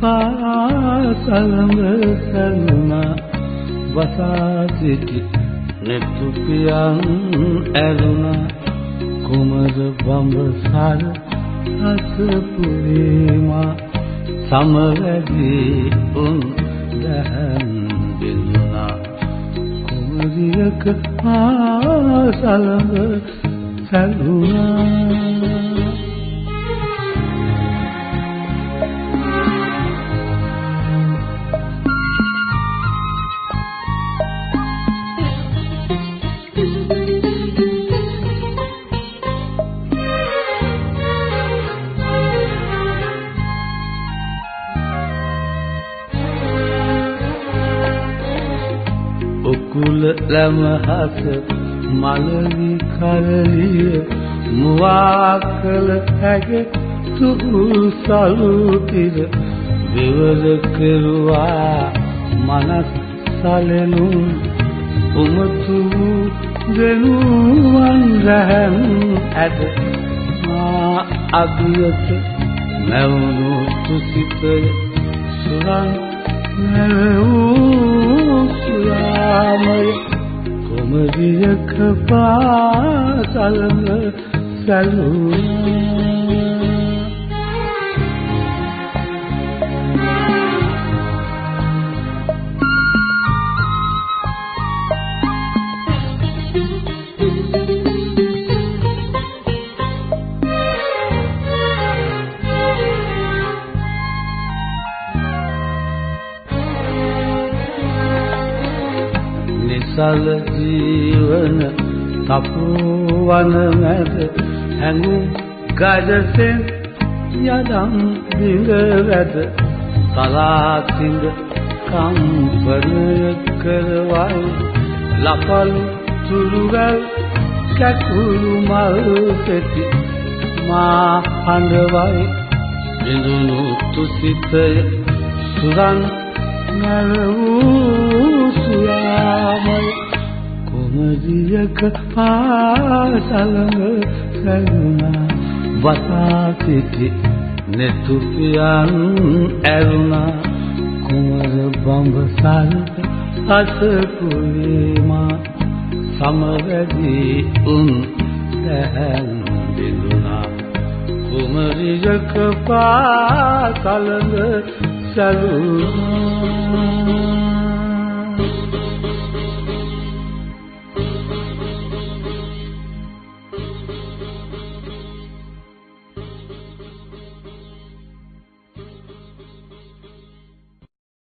පාසලම සැලුණා වසා සිටි නෙතුපියන් ඇරුණා කුමර බඹසාර අසපුරේමා සමවැදී උන් දහන් බිඳුනා කුමරියක පාසලම සැලුණා උකුල ලමහස මලවි කරලිය මුවා කළ හැග තුහු සලුතිර විවර කෙරුවා මනස් සලෙනු උමතු දෙනුවන් රැහන් ඇද මා අගියට නැවුණු තුසිතය සුරන් නැවූ සුරාමය කුමරියක පාසලම සැලුණා සල ජීවන තපුවන මැද හැඟුම් ගජසෙන් යදම් දිඟ වැද කලාතිඟ කම්පනය කරවයි ලපලු තුරුගල් කැකුළු මල් පෙති මා හඬවයි බිඳුණු තුසිතය සුරන් නැරවූ සුයාමය කුමරියක පාසලම සැලුණා වසා සිටි නෙතුපියන් ඇරුණා. කුමර බඹසල්ත අසපුලේමා සමවැදී උන් දැහැන් බිඳුනා කුමරියක පාසලම සලුණා